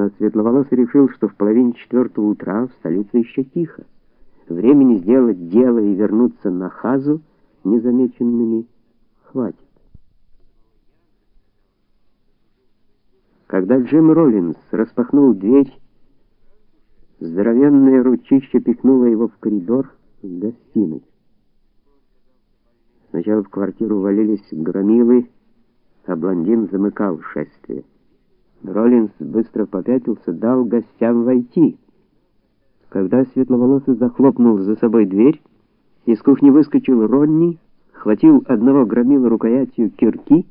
Но Светловолосый решил, что в половине четвертого утра в столице еще тихо. Времени сделать дело и вернуться на Хазу незамеченными хватит. Когда Джим Роллинс распахнул дверь, здоровенное ручище пихнуло его в коридор в гостиной. Сначала в квартиру валились громилы, а блондин замыкал шествие. Роллинс быстро попятился, дал гостям войти. Когда светловолосый захлопнул за собой дверь, из кухни выскочил Ронни, хватил одного громила рукоятью кирки,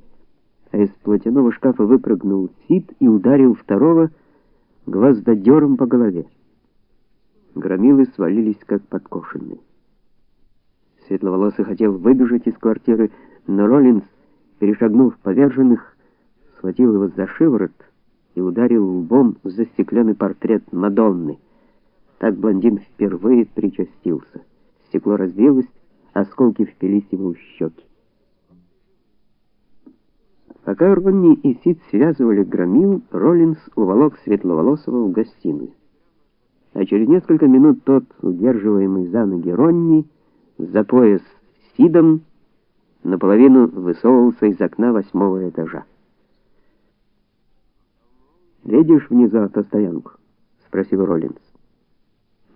а из платяного шкафа выпрыгнул Сид и ударил второго гвоздодером по голове. Громилы свалились как подкошенные. Светловолосый хотел выбежать из квартиры, но Роллинс, перешагнув поверженных, схватил его за шиворот и ударил лбом в застекленный портрет Мадонны. Так блондин впервые причастился. Стекло разбилось, осколки впились ему в щеки. Пока Ронни и Сид связывали громил, Роллинс уволок Светловолосого в гостиную. А через несколько минут тот, удерживаемый за ноги Ронни, за пояс Сидом, наполовину высовывался из окна восьмого этажа. "Видишь внизу автостоянку?" спросил Роллинс.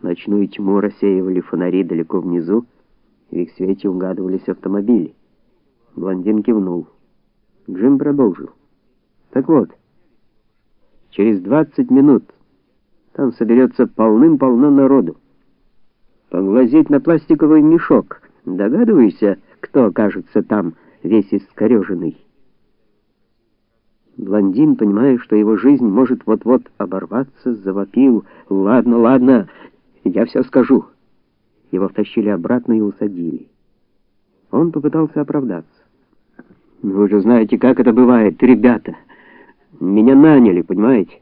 Ночную тьму рассеивали фонари далеко внизу, в их свете угадывались автомобили. Блондин кивнул. Джим продолжил. Так вот, через 20 минут там соберется полным-полно народу. Поглазеть на пластиковый мешок. Догадываешься, кто окажется там, весь искореженный? Блондин, понимая, что его жизнь может вот-вот оборваться, завопил: "Ладно, ладно, я все скажу". Его втащили обратно и усадили. Он попытался оправдаться. Вы же знаете, как это бывает, ребята. Меня наняли, понимаете?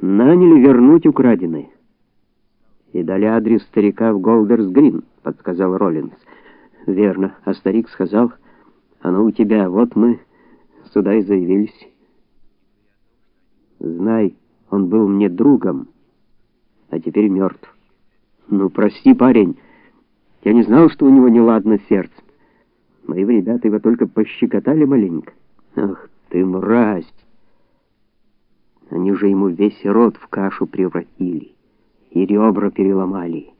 Наняли вернуть украденное. И дали адрес старика в Голдерс-Грин, подсказал Роллинс. Верно, а старик сказал: "Оно у тебя, вот мы сюда и заявились". Знай, он был мне другом, а теперь мертв. Ну, прости, парень. Я не знал, что у него неладно сердце. Мои ребята его только пощекотали маленько. Ах ты мразь! Они же ему весь рот в кашу превратили и ребра переломали.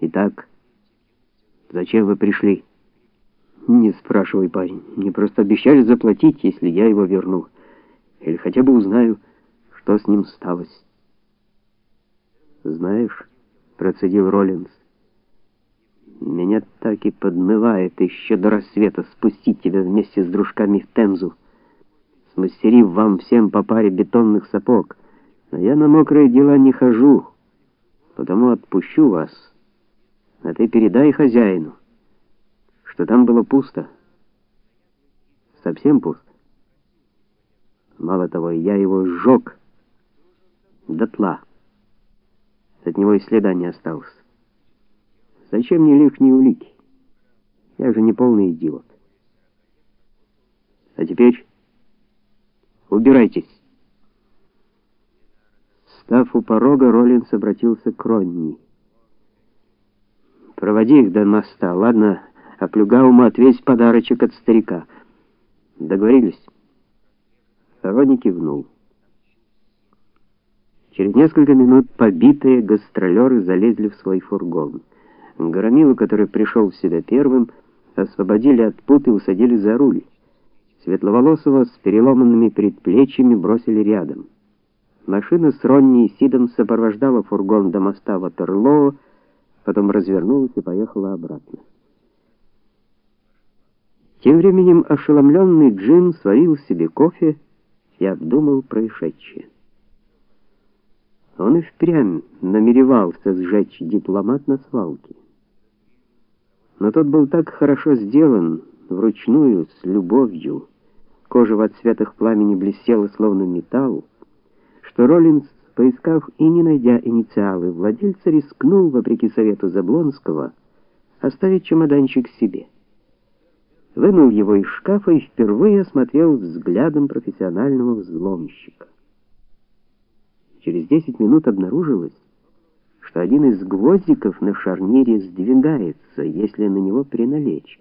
Итак, зачем вы пришли? Не спрашивай, парень. Мне просто обещали заплатить, если я его верну. Или хотя бы узнаю, что с ним сталось. Знаешь, процедил Роллинс. Меня так и подмывает еще до рассвета спустить тебя вместе с дружками в Темзу, смастерив вам всем по паре бетонных сапог. Но я на мокрые дела не хожу, потому отпущу вас. А ты передай хозяину, что там было пусто. Совсем пусто. Мало того, я его сжег дотла. От него и следа не осталось. Зачем мне лишние улики? Я же не полный идиот. А теперь убирайтесь. Став у порога, Роллинс обратился к Ронни. Проводи их до моста, ладно? А Плюгауму отвесь подарочек от старика. Договорились? Ронни кивнул. Через несколько минут побитые гастролеры залезли в свой фургон. Громилу, который пришел в себя первым, освободили от пут и усадили за руль. Светловолосого с переломанными предплечьями бросили рядом. Машина с Ронни и Сидом сопровождала фургон до моста Ватерлоо, потом развернулась и поехала обратно. Тем временем ошеломленный Джим сварил себе кофе и обдумал происшедшее. Он и впрямь намеревался сжечь дипломат на свалке но тот был так хорошо сделан, вручную, с любовью. Кожа в отсветах пламени блестела словно металл, что Роллинс, поискав и не найдя инициалы владельца, рискнул вопреки совету Заблонского оставить чемоданчик себе. Вынул его из шкафа и впервые осмотрел взглядом профессионального взломщика. Через 10 минут обнаружилось, что один из гвоздиков на шарнире сдвигается, если на него приналечь.